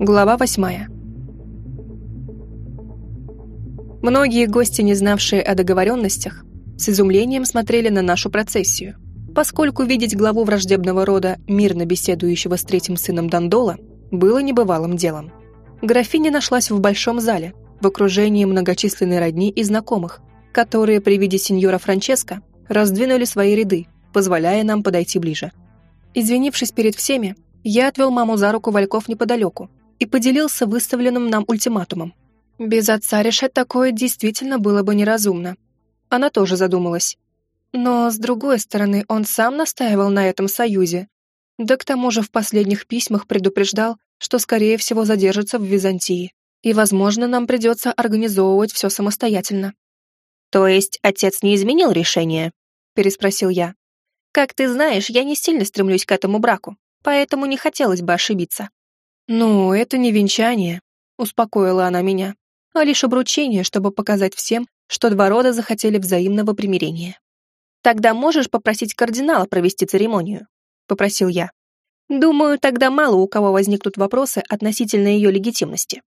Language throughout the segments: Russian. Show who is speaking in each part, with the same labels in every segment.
Speaker 1: Глава восьмая. Многие гости, не знавшие о договоренностях, с изумлением смотрели на нашу процессию, поскольку видеть главу враждебного рода, мирно беседующего с третьим сыном Дандола, было небывалым делом. Графиня нашлась в большом зале, в окружении многочисленной родни и знакомых, которые при виде сеньора Франческо раздвинули свои ряды, позволяя нам подойти ближе. Извинившись перед всеми, я отвел маму за руку Вальков неподалеку и поделился выставленным нам ультиматумом. Без отца решать такое действительно было бы неразумно. Она тоже задумалась. Но, с другой стороны, он сам настаивал на этом союзе. Да к тому же в последних письмах предупреждал, что, скорее всего, задержится в Византии. И, возможно, нам придется организовывать все самостоятельно.
Speaker 2: «То есть отец не изменил решение?» — переспросил я. «Как ты знаешь, я не сильно стремлюсь к этому браку, поэтому не хотелось бы ошибиться».
Speaker 1: «Ну, это не венчание», — успокоила она меня а лишь обручение, чтобы показать всем, что два рода захотели взаимного примирения.
Speaker 2: «Тогда можешь попросить кардинала провести церемонию?» — попросил я. «Думаю, тогда мало у кого возникнут вопросы относительно ее легитимности».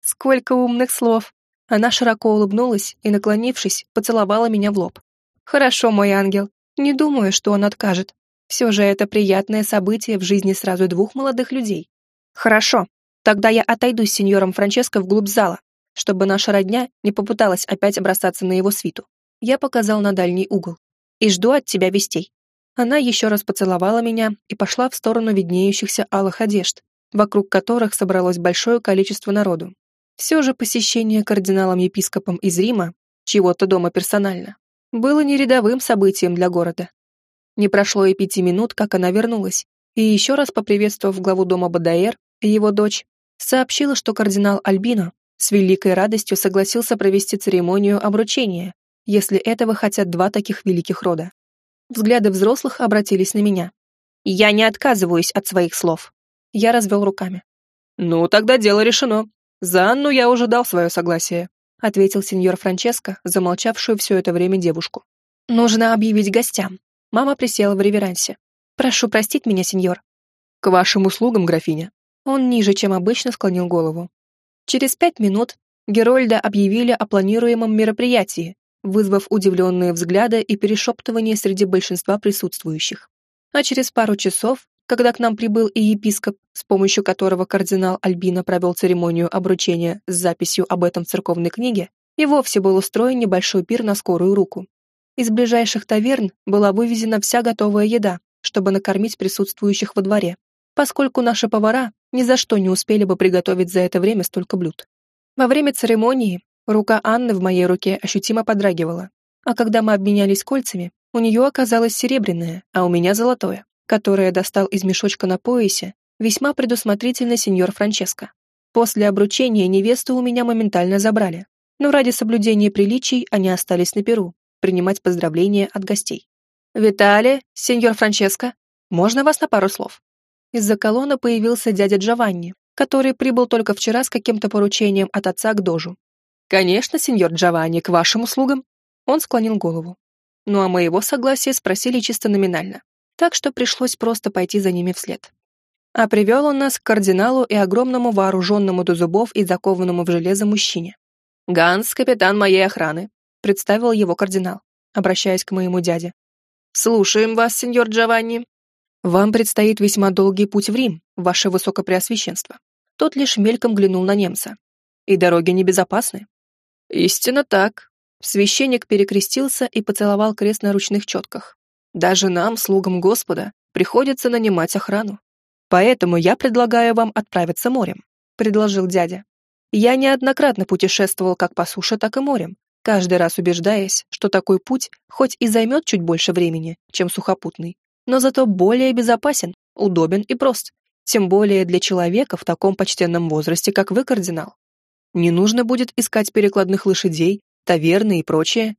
Speaker 1: Сколько умных слов! Она широко улыбнулась и, наклонившись, поцеловала меня в лоб. «Хорошо, мой ангел. Не думаю, что он откажет. Все же это приятное событие в жизни сразу двух молодых людей».
Speaker 2: «Хорошо. Тогда я отойду с сеньором Франческо вглубь зала, чтобы наша родня не попыталась опять бросаться на его свиту. Я показал на дальний угол. И жду от тебя вестей. Она еще раз поцеловала меня и пошла в сторону виднеющихся алых одежд, вокруг которых собралось большое количество народу. Все же посещение кардиналом-епископом из Рима, чего-то дома персонально, было не рядовым событием для города. Не прошло и пяти минут, как она вернулась, и еще раз поприветствовав главу дома Бадаэр его дочь, сообщила, что кардинал Альбино с великой радостью согласился провести церемонию обручения, если этого хотят два таких великих рода. Взгляды взрослых обратились на меня. «Я не отказываюсь от своих слов».
Speaker 1: Я развел руками.
Speaker 3: «Ну, тогда дело решено. За Анну я уже дал свое согласие», ответил сеньор Франческо, замолчавшую все это время девушку.
Speaker 1: «Нужно объявить гостям». Мама присела в реверансе. «Прошу простить меня, сеньор».
Speaker 3: «К вашим услугам, графиня».
Speaker 1: Он ниже, чем обычно, склонил голову. Через пять минут Герольда объявили о планируемом мероприятии, вызвав удивленные взгляды и перешептывания среди большинства присутствующих. А через пару часов, когда к нам прибыл и епископ, с помощью которого кардинал Альбина провел церемонию обручения с записью об этом в церковной книге, и вовсе был устроен небольшой пир на скорую руку. Из ближайших таверн была вывезена вся готовая еда, чтобы накормить присутствующих во дворе, поскольку наши повара ни за что не успели бы приготовить за это время столько блюд. Во время церемонии рука Анны в моей руке ощутимо подрагивала, а когда мы обменялись кольцами, у нее оказалось серебряное, а у меня золотое, которое достал из мешочка на поясе весьма предусмотрительный сеньор Франческо. После обручения невесту у меня моментально забрали, но ради соблюдения приличий они остались на Перу, принимать поздравления от гостей. «Виталий, сеньор Франческо, можно вас на пару слов?» Из-за колонны появился дядя Джованни, который прибыл только вчера с каким-то поручением от отца к дожу. «Конечно, сеньор Джованни, к вашим услугам». Он склонил голову. Ну а моего согласия спросили чисто номинально, так что пришлось просто пойти за ними вслед. А привел он нас к кардиналу и огромному вооруженному до зубов и закованному в железо мужчине. «Ганс, капитан моей охраны», — представил его кардинал, обращаясь к моему дяде. «Слушаем вас, сеньор Джованни», «Вам предстоит весьма долгий путь в Рим, ваше высокопреосвященство». Тот лишь мельком глянул на немца. «И дороги небезопасны?» «Истинно так». Священник перекрестился и поцеловал крест на ручных четках. «Даже нам, слугам Господа, приходится нанимать охрану. Поэтому я предлагаю вам отправиться морем», — предложил дядя. «Я неоднократно путешествовал как по суше, так и морем, каждый раз убеждаясь, что такой путь хоть и займет чуть больше времени, чем сухопутный, но зато более безопасен, удобен и прост. Тем более для человека в таком почтенном возрасте, как вы, кардинал. Не нужно будет искать перекладных лошадей, таверны и прочее.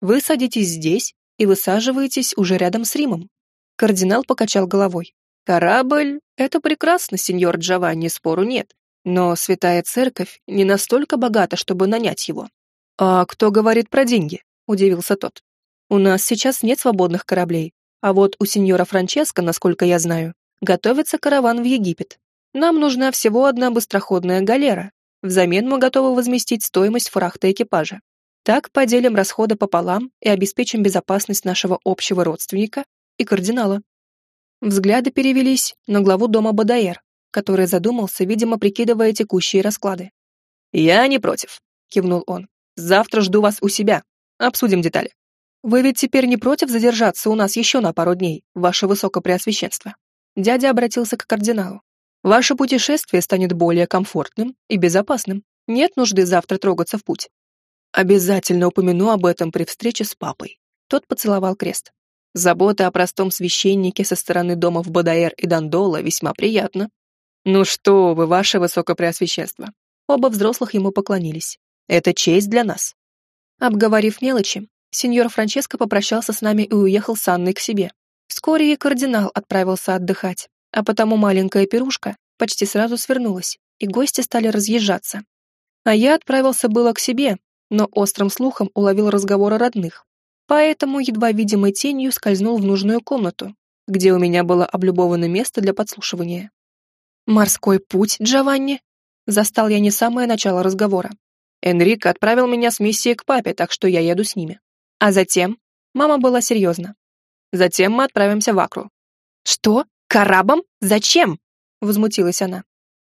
Speaker 1: Вы садитесь здесь и высаживаетесь уже рядом с Римом. Кардинал покачал головой. Корабль — это прекрасно, сеньор Джованни, спору нет. Но Святая Церковь не настолько богата, чтобы нанять его. «А кто говорит про деньги?» — удивился тот. «У нас сейчас нет свободных кораблей, а вот у сеньора Франческо, насколько я знаю, готовится караван в Египет. Нам нужна всего одна быстроходная галера. Взамен мы готовы возместить стоимость фрахта экипажа. Так поделим расходы пополам и обеспечим безопасность нашего общего родственника и кардинала. Взгляды перевелись на главу дома Бадаэр, который задумался, видимо, прикидывая текущие расклады. «Я не против», — кивнул он. «Завтра жду вас у себя. Обсудим детали». «Вы ведь теперь не против задержаться у нас еще на пару дней, ваше высокопреосвященство?» Дядя обратился к кардиналу. «Ваше путешествие станет более комфортным и безопасным. Нет нужды завтра трогаться в путь». «Обязательно упомяну об этом при встрече с папой». Тот поцеловал крест. Забота о простом священнике со стороны домов Бадаэр и Дандола весьма приятна. «Ну что вы, ваше высокопреосвященство!» Оба взрослых ему поклонились. «Это честь для нас». Обговорив мелочи, сеньор Франческо попрощался с нами и уехал с Анной к себе. Вскоре и кардинал отправился отдыхать, а потому маленькая пирушка почти сразу свернулась, и гости стали разъезжаться. А я отправился было к себе, но острым слухом уловил разговоры родных. Поэтому едва видимой тенью скользнул в нужную комнату, где у меня было облюбовано место для подслушивания. «Морской путь, Джованни?» Застал я не самое начало разговора. Энрико отправил меня с миссией к папе, так что я еду с ними. А затем... Мама была серьезна. Затем мы отправимся в Акру. «Что? К арабам? Зачем?» Возмутилась она.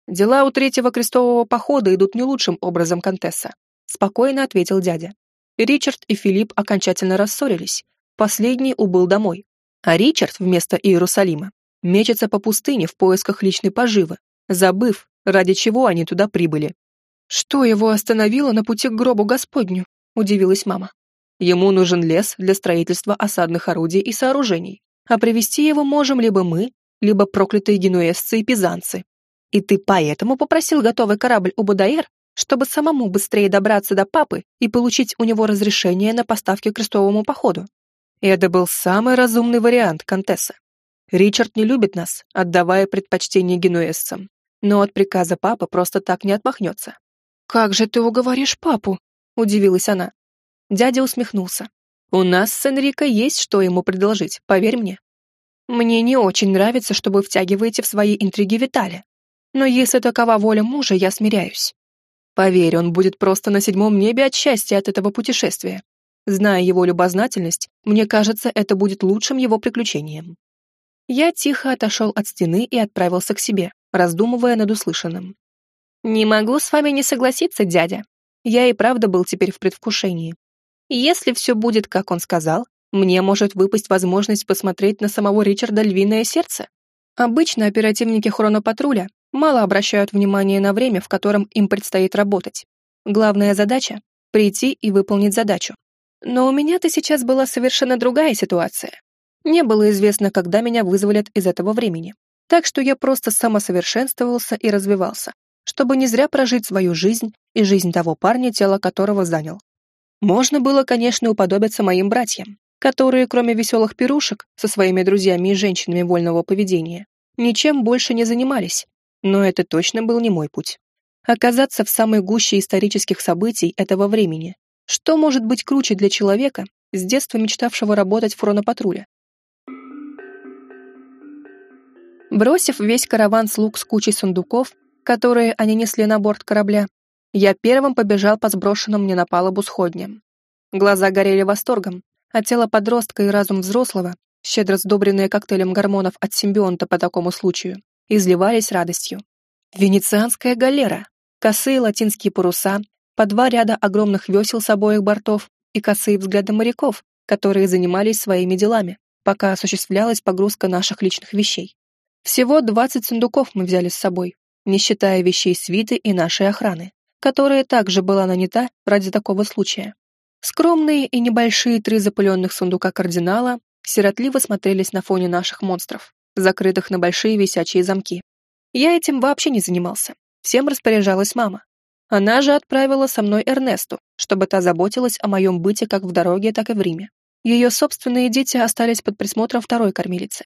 Speaker 1: «Дела у третьего крестового похода идут не лучшим образом, Контесса», спокойно ответил дядя. Ричард и Филипп окончательно рассорились. Последний убыл домой. А Ричард вместо Иерусалима мечется по пустыне в поисках личной поживы, забыв, ради чего они туда прибыли. «Что его остановило на пути к гробу Господню?» – удивилась мама. «Ему нужен лес для строительства осадных орудий и сооружений, а привести его можем либо мы, либо проклятые генуэзцы и пизанцы. И ты поэтому попросил готовый корабль у Будаэр, чтобы самому быстрее добраться до папы и получить у него разрешение на поставки к крестовому походу. Это был самый разумный вариант, Контесса. Ричард не любит нас, отдавая предпочтение генуэзцам, но от приказа папы просто так не отмахнется. «Как же ты уговоришь папу?» – удивилась она. Дядя усмехнулся. «У нас с Энрико есть что ему предложить, поверь мне. Мне не очень нравится, что вы втягиваете в свои интриги Витали. Но если такова воля мужа, я смиряюсь. Поверь, он будет просто на седьмом небе от счастья от этого путешествия. Зная его любознательность, мне кажется, это будет лучшим его приключением. Я тихо отошел от стены и отправился к себе, раздумывая над услышанным. «Не могу с вами не согласиться, дядя. Я и правда был теперь в предвкушении. Если все будет, как он сказал, мне может выпасть возможность посмотреть на самого Ричарда львиное сердце. Обычно оперативники хронопатруля мало обращают внимание на время, в котором им предстоит работать. Главная задача — прийти и выполнить задачу. Но у меня-то сейчас была совершенно другая ситуация. Не было известно, когда меня вызволят из этого времени. Так что я просто самосовершенствовался и развивался, чтобы не зря прожить свою жизнь и жизнь того парня, тело которого занял. Можно было, конечно, уподобиться моим братьям, которые, кроме веселых пирушек со своими друзьями и женщинами вольного поведения, ничем больше не занимались но это точно был не мой путь. Оказаться в самой гуще исторических событий этого времени. Что может быть круче для человека, с детства мечтавшего работать в фронопатруле? Бросив весь караван слуг с кучей сундуков, которые они несли на борт корабля, я первым побежал по сброшенным мне на палубу сходням. Глаза горели восторгом, а тело подростка и разум взрослого, щедро сдобренные коктейлем гормонов от симбионта по такому случаю, изливались радостью. Венецианская галера, косые латинские паруса, по два ряда огромных весел с обоих бортов и косые взгляды моряков, которые занимались своими делами, пока осуществлялась погрузка наших личных вещей. Всего 20 сундуков мы взяли с собой, не считая вещей свиты и нашей охраны, которая также была нанята ради такого случая. Скромные и небольшие три запыленных сундука кардинала сиротливо смотрелись на фоне наших монстров закрытых на большие висячие замки. Я этим вообще не занимался. Всем распоряжалась мама. Она же отправила со мной Эрнесту, чтобы та заботилась о моем быте как в дороге, так и в Риме. Ее собственные дети остались под присмотром второй кормилицы.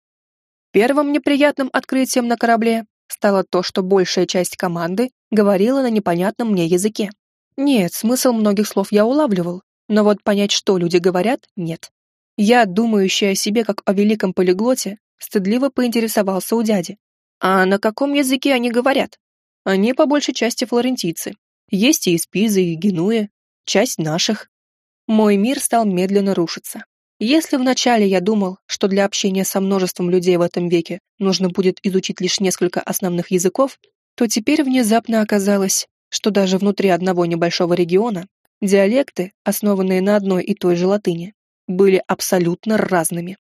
Speaker 1: Первым неприятным открытием на корабле стало то, что большая часть команды говорила на непонятном мне языке. Нет, смысл многих слов я улавливал, но вот понять, что люди говорят, нет. Я, думающая о себе как о великом полиглоте, Стыдливо поинтересовался у дяди. А на каком языке они говорят?
Speaker 3: Они по большей части флорентийцы. Есть и из Пизы, и Генуи, часть наших. Мой мир стал медленно рушиться. Если вначале я думал, что для общения со множеством людей в этом веке нужно будет изучить лишь несколько основных языков, то теперь внезапно оказалось, что даже внутри одного небольшого региона диалекты, основанные на одной и той же латыни, были абсолютно разными.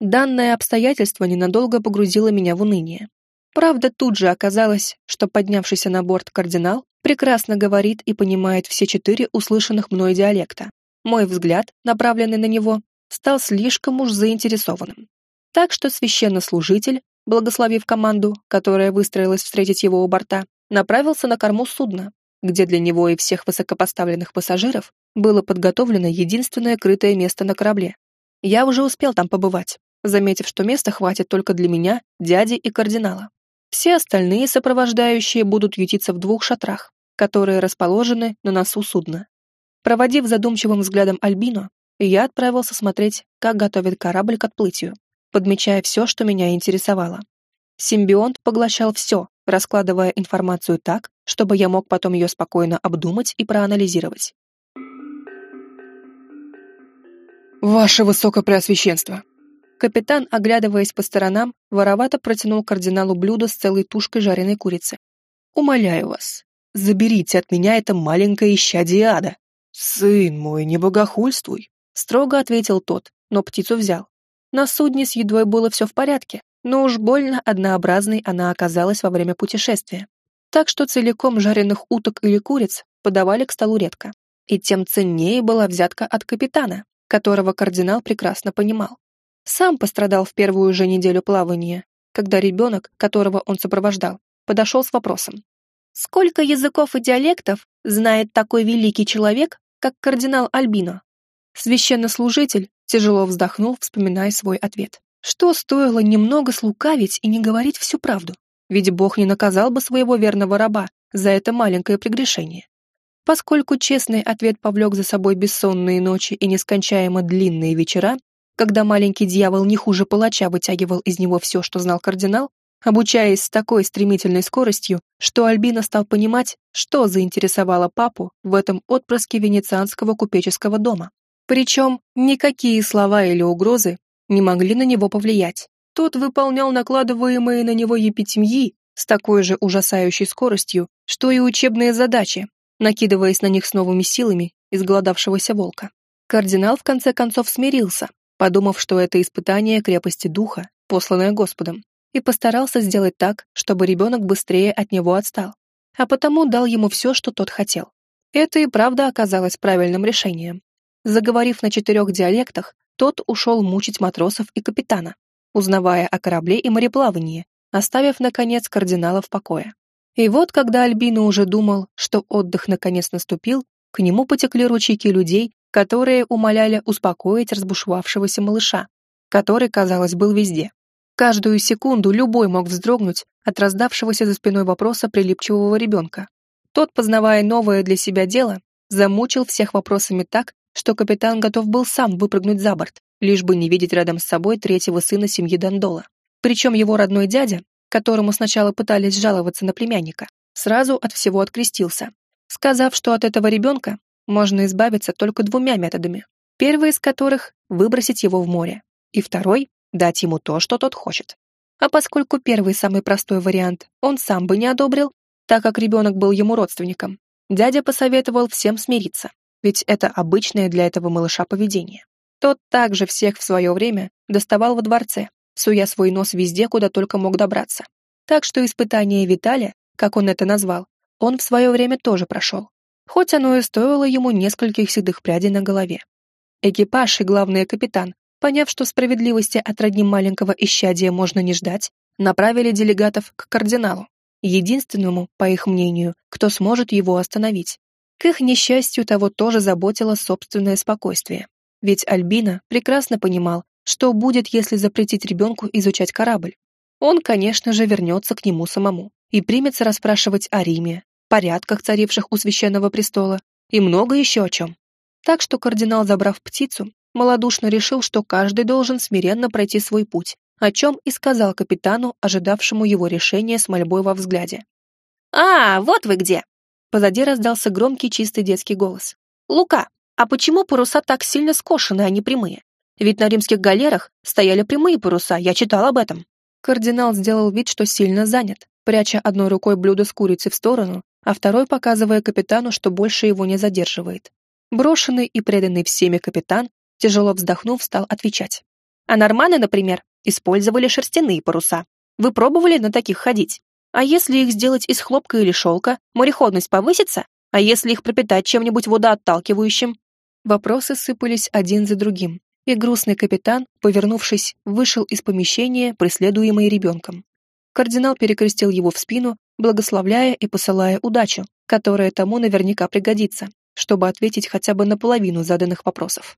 Speaker 3: Данное обстоятельство ненадолго погрузило меня в уныние. Правда, тут же оказалось, что поднявшийся на борт кардинал прекрасно говорит и понимает все четыре услышанных мной диалекта. Мой взгляд, направленный на него, стал слишком уж заинтересованным. Так что священнослужитель, благословив команду, которая выстроилась встретить его у борта, направился на корму судна, где для него и всех высокопоставленных пассажиров было подготовлено единственное крытое место на корабле. Я уже успел там побывать, заметив, что места хватит только для меня, дяди и кардинала. Все остальные сопровождающие будут ютиться в двух шатрах, которые расположены на носу судна. Проводив задумчивым взглядом Альбино, я отправился смотреть, как готовят корабль к отплытию, подмечая все, что меня интересовало. Симбионт поглощал все, раскладывая информацию так, чтобы я мог потом ее спокойно обдумать и проанализировать.
Speaker 1: «Ваше Высокопреосвященство!»
Speaker 3: Капитан, оглядываясь по сторонам, воровато протянул кардиналу блюдо с целой тушкой жареной курицы.
Speaker 1: «Умоляю вас, заберите от меня это маленькое исчадие ада. Сын мой, не богохульствуй!»
Speaker 3: Строго ответил тот, но птицу взял. На судне с едой было все в порядке, но уж больно однообразной она оказалась во время путешествия. Так что целиком жареных уток или куриц подавали к столу редко. И тем ценнее была взятка от капитана, которого кардинал прекрасно понимал. Сам пострадал в первую же неделю плавания, когда ребенок, которого он сопровождал, подошел с вопросом. «Сколько языков и диалектов знает такой великий человек, как кардинал Альбино?» Священнослужитель тяжело вздохнул, вспоминая свой ответ. Что стоило немного слукавить и не говорить всю правду? Ведь Бог не наказал бы своего верного раба за это маленькое прегрешение. Поскольку честный ответ повлек за собой бессонные ночи и нескончаемо длинные вечера, когда маленький дьявол не хуже палача вытягивал из него все, что знал кардинал, обучаясь с такой стремительной скоростью, что Альбина стал понимать, что заинтересовало папу в этом отпрыске венецианского купеческого дома. Причем никакие слова или угрозы не могли на него повлиять. Тот выполнял накладываемые на него епитемьи с такой же ужасающей скоростью, что и учебные задачи, накидываясь на них с новыми силами изголодавшегося волка. Кардинал в конце концов смирился, подумав, что это испытание крепости духа, посланное Господом, и постарался сделать так, чтобы ребенок быстрее от него отстал, а потому дал ему все, что тот хотел. Это и правда оказалось правильным решением. Заговорив на четырех диалектах, тот ушел мучить матросов и капитана, узнавая о корабле и мореплавании, оставив, наконец, кардинала в покое. И вот, когда Альбина уже думал, что отдых наконец наступил, к нему потекли ручейки людей, которые умоляли успокоить разбушевавшегося малыша, который, казалось, был везде. Каждую секунду любой мог вздрогнуть от раздавшегося за спиной вопроса прилипчивого ребенка. Тот, познавая новое для себя дело, замучил всех вопросами так, что капитан готов был сам выпрыгнуть за борт, лишь бы не видеть рядом с собой третьего сына семьи Дандола. Причем его родной дядя, которому сначала пытались жаловаться на племянника, сразу от всего открестился, сказав, что от этого ребенка можно избавиться только двумя методами. Первый из которых — выбросить его в море, и второй — дать ему то, что тот хочет. А поскольку первый самый простой вариант он сам бы не одобрил, так как ребенок был ему родственником, дядя посоветовал всем смириться ведь это обычное для этого малыша поведение. Тот также всех в свое время доставал во дворце, суя свой нос везде, куда только мог добраться. Так что испытание Виталия, как он это назвал, он в свое время тоже прошел. Хоть оно и стоило ему нескольких седых прядей на голове. Экипаж и главный капитан, поняв, что справедливости от родни маленького исчадия можно не ждать, направили делегатов к кардиналу, единственному, по их мнению, кто сможет его остановить. К их несчастью того тоже заботило собственное спокойствие. Ведь Альбина прекрасно понимал, что будет, если запретить ребенку изучать корабль. Он, конечно же, вернется к нему самому и примется расспрашивать о Риме, порядках, царивших у Священного престола, и много еще о чем. Так что кардинал, забрав птицу, малодушно решил, что каждый должен смиренно пройти свой путь
Speaker 1: о чем и сказал капитану, ожидавшему его решения с мольбой во взгляде.
Speaker 2: «А, вот вы где!» Позади раздался громкий чистый детский голос. «Лука, а почему паруса так сильно скошены, а не прямые? Ведь на римских галерах стояли прямые паруса, я читал об этом».
Speaker 1: Кардинал сделал вид, что сильно занят, пряча одной рукой блюдо с курицей в сторону, а второй показывая капитану, что больше его не задерживает. Брошенный и преданный всеми капитан, тяжело вздохнув, стал отвечать.
Speaker 2: «А норманы, например, использовали шерстяные паруса. Вы пробовали на таких ходить? А если их сделать из хлопка или шелка, мореходность повысится? А если их пропитать чем-нибудь водоотталкивающим?»
Speaker 1: Вопросы сыпались один за другим, и грустный капитан, повернувшись, вышел из помещения, преследуемый ребенком. Кардинал перекрестил его в спину, благословляя и посылая удачу, которая тому наверняка пригодится, чтобы ответить хотя бы на половину заданных вопросов.